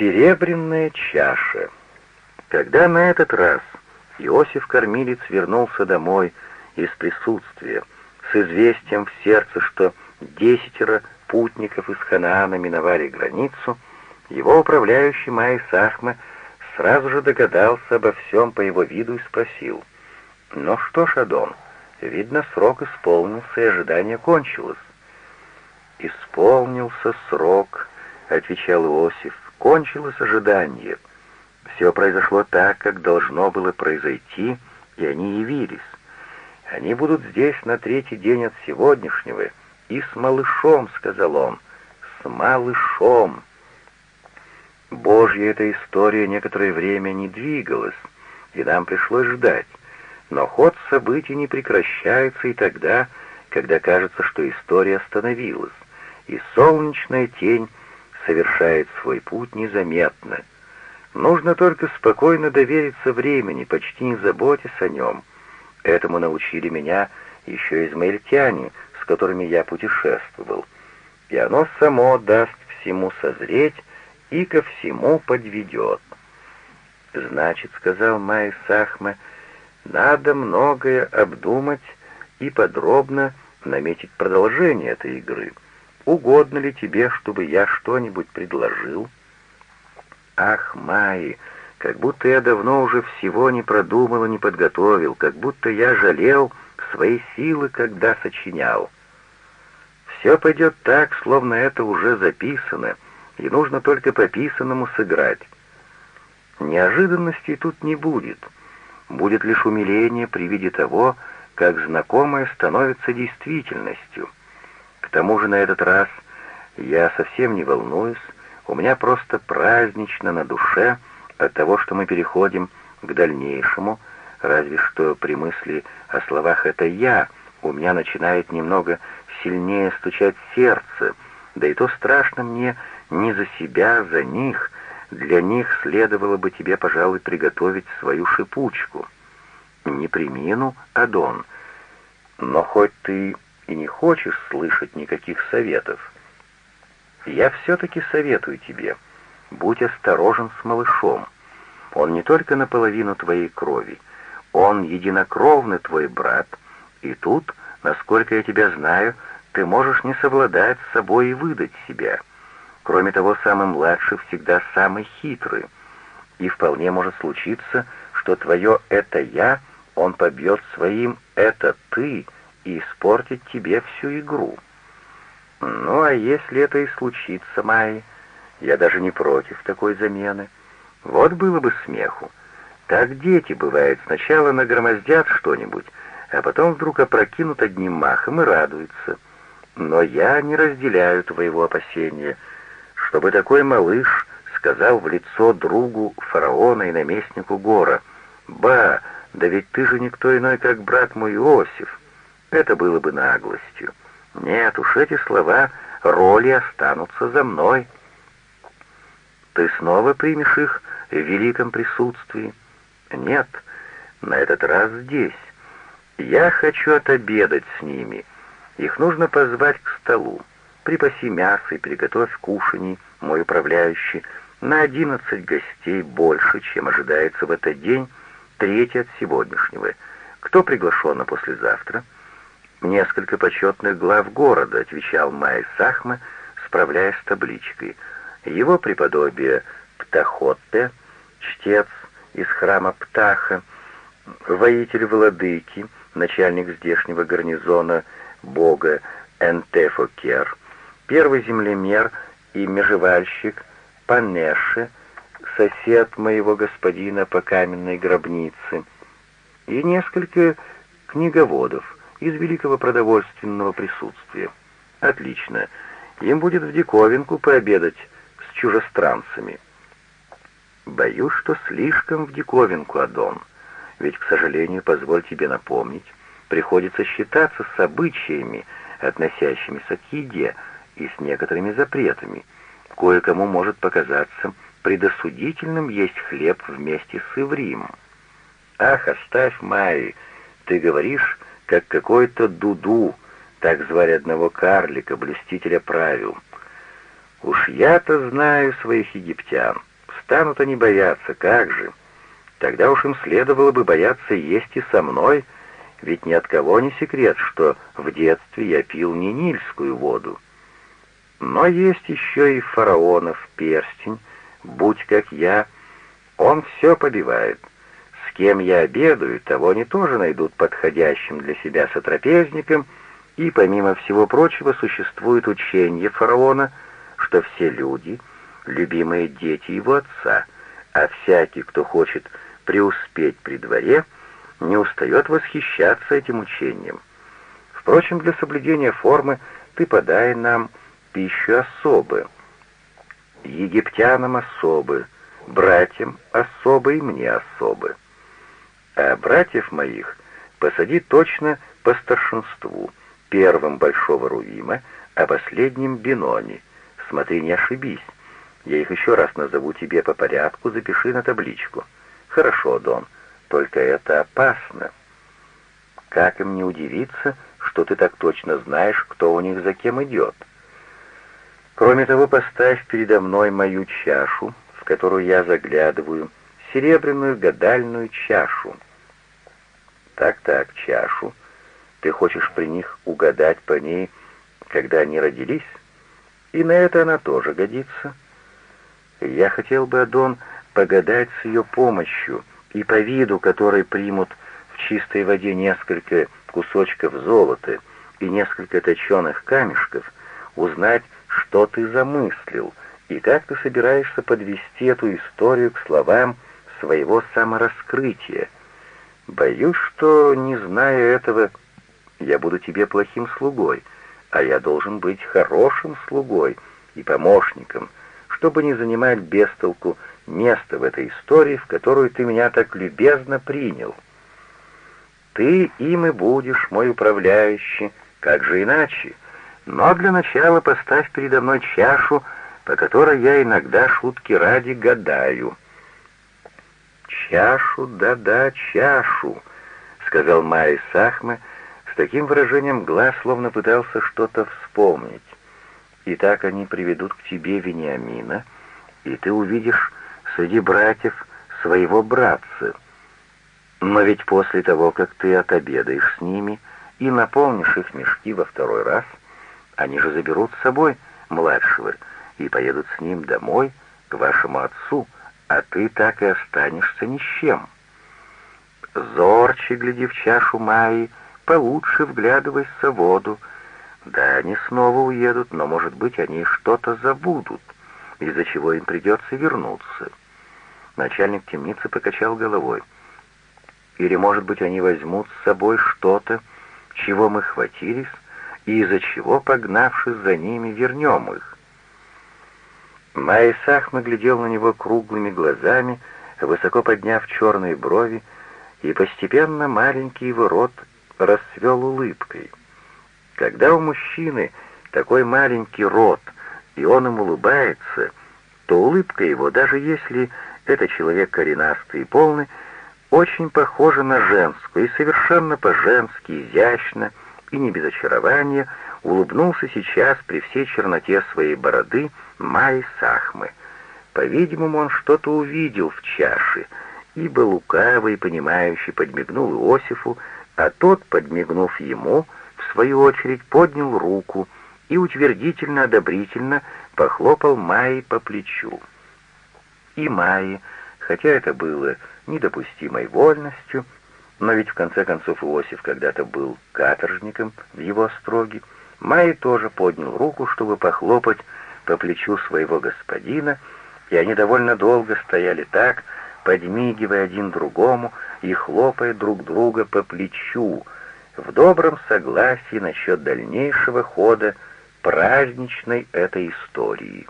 Серебряная чаша. Когда на этот раз Иосиф Кормилец вернулся домой из присутствия с известием в сердце, что десятеро путников из Ханаана миновали границу, его управляющий Майс Ахме сразу же догадался обо всем по его виду и спросил. «Ну что ж, Адон, видно, срок исполнился и ожидание кончилось». «Исполнился срок», — отвечал Иосиф, — «кончилось ожидание». Все произошло так, как должно было произойти, и они явились. Они будут здесь на третий день от сегодняшнего, и с малышом, — сказал он, — с малышом. Божья эта история некоторое время не двигалась, и нам пришлось ждать. Но ход событий не прекращается и тогда, когда кажется, что история остановилась, и солнечная тень совершает свой путь незаметно. Нужно только спокойно довериться времени, почти не заботясь о нем. Этому научили меня еще измаильтяне, с которыми я путешествовал. И оно само даст всему созреть и ко всему подведет. «Значит, — сказал Майя Сахма, — надо многое обдумать и подробно наметить продолжение этой игры. Угодно ли тебе, чтобы я что-нибудь предложил?» Ах, Майи, как будто я давно уже всего не продумал и не подготовил, как будто я жалел свои силы, когда сочинял. Все пойдет так, словно это уже записано, и нужно только по писанному сыграть. Неожиданностей тут не будет. Будет лишь умиление при виде того, как знакомое становится действительностью. К тому же на этот раз я совсем не волнуюсь, у меня просто празднично на душе от того, что мы переходим к дальнейшему, разве что при мысли о словах «это я» у меня начинает немного сильнее стучать сердце, да и то страшно мне не за себя, за них. Для них следовало бы тебе, пожалуй, приготовить свою шипучку. Не примину, Адон, но хоть ты и не хочешь слышать никаких советов, я все-таки советую тебе, будь осторожен с малышом. Он не только наполовину твоей крови, он единокровный твой брат, и тут, насколько я тебя знаю, ты можешь не совладать с собой и выдать себя. Кроме того, самый младший всегда самый хитрый, и вполне может случиться, что твое «это я» он побьет своим «это ты» и испортит тебе всю игру. Ну, а если это и случится, Майи, я даже не против такой замены. Вот было бы смеху. Так дети, бывает, сначала нагромоздят что-нибудь, а потом вдруг опрокинут одним махом и радуются. Но я не разделяю твоего опасения, чтобы такой малыш сказал в лицо другу фараона и наместнику Гора, «Ба, да ведь ты же никто иной, как брат мой Иосиф». Это было бы наглостью. Нет уж, эти слова роли останутся за мной. Ты снова примешь их в великом присутствии? Нет, на этот раз здесь. Я хочу отобедать с ними. Их нужно позвать к столу. Припаси мясо и приготовь кушаний, мой управляющий, на одиннадцать гостей больше, чем ожидается в этот день, третий от сегодняшнего. Кто приглашен на послезавтра?» «Несколько почетных глав города», — отвечал Май Сахма, справляясь с табличкой. «Его преподобие Птахотте, чтец из храма Птаха, воитель владыки, начальник здешнего гарнизона бога Энтефокер, первый землемер и межевальщик Панеше, сосед моего господина по каменной гробнице, и несколько книговодов — из великого продовольственного присутствия. Отлично. Им будет в диковинку пообедать с чужестранцами. Боюсь, что слишком в диковинку, Адон. Ведь, к сожалению, позволь тебе напомнить, приходится считаться с обычаями, относящимися к еде, и с некоторыми запретами. Кое-кому может показаться предосудительным есть хлеб вместе с иврим. Ах, оставь, Майи, ты говоришь как какой-то Дуду, так звали одного карлика, блюстителя правил. Уж я-то знаю своих египтян. станут они бояться, как же? Тогда уж им следовало бы бояться есть и со мной, ведь ни от кого не секрет, что в детстве я пил не нильскую воду. Но есть еще и фараонов перстень, будь как я, он все побивает. Кем я обедаю, того они тоже найдут подходящим для себя сотрапезником, и, помимо всего прочего, существует учение фараона, что все люди — любимые дети его отца, а всякий, кто хочет преуспеть при дворе, не устает восхищаться этим учением. Впрочем, для соблюдения формы ты подай нам пищу особы. Египтянам особы, братьям особы и мне особы. А братьев моих посади точно по старшинству, первым Большого Рувима, а последним Бинони. Смотри, не ошибись. Я их еще раз назову тебе по порядку, запиши на табличку. Хорошо, Дон, только это опасно. Как им не удивиться, что ты так точно знаешь, кто у них за кем идет? Кроме того, поставь передо мной мою чашу, в которую я заглядываю, серебряную гадальную чашу. Так-так, чашу. Ты хочешь при них угадать по ней, когда они родились? И на это она тоже годится. Я хотел бы, Адон, погадать с ее помощью, и по виду, который примут в чистой воде несколько кусочков золота и несколько точеных камешков, узнать, что ты замыслил, и как ты собираешься подвести эту историю к словам своего самораскрытия. Боюсь, что, не зная этого, я буду тебе плохим слугой, а я должен быть хорошим слугой и помощником, чтобы не занимать бестолку место в этой истории, в которую ты меня так любезно принял. Ты им и будешь, мой управляющий, как же иначе? Но для начала поставь передо мной чашу, по которой я иногда шутки ради гадаю. «Чашу, да-да, чашу», — сказал Майя Сахме, — с таким выражением глаз словно пытался что-то вспомнить. И так они приведут к тебе Вениамина, и ты увидишь среди братьев своего братца. Но ведь после того, как ты отобедаешь с ними и наполнишь их мешки во второй раз, они же заберут с собой младшего и поедут с ним домой, к вашему отцу, а ты так и останешься ни с чем. Зорче гляди в чашу Майи, получше вглядывайся в воду. Да, они снова уедут, но, может быть, они что-то забудут, из-за чего им придется вернуться. Начальник темницы покачал головой. Или, может быть, они возьмут с собой что-то, чего мы хватились, и из-за чего, погнавшись за ними, вернем их. Майя Сахма глядел на него круглыми глазами, высоко подняв черные брови, и постепенно маленький его рот расцвел улыбкой. Когда у мужчины такой маленький рот, и он им улыбается, то улыбка его, даже если это человек коренастый и полный, очень похожа на женскую, и совершенно по-женски, изящно и не без очарования улыбнулся сейчас при всей черноте своей бороды Майи Сахмы. По-видимому, он что-то увидел в чаше, ибо лукавый понимающий подмигнул Иосифу, а тот, подмигнув ему, в свою очередь поднял руку и утвердительно-одобрительно похлопал Майи по плечу. И Майи, хотя это было недопустимой вольностью, но ведь в конце концов Иосиф когда-то был каторжником в его строге, Майи тоже поднял руку, чтобы похлопать по плечу своего господина, и они довольно долго стояли так, подмигивая один другому и хлопая друг друга по плечу, в добром согласии насчет дальнейшего хода праздничной этой истории.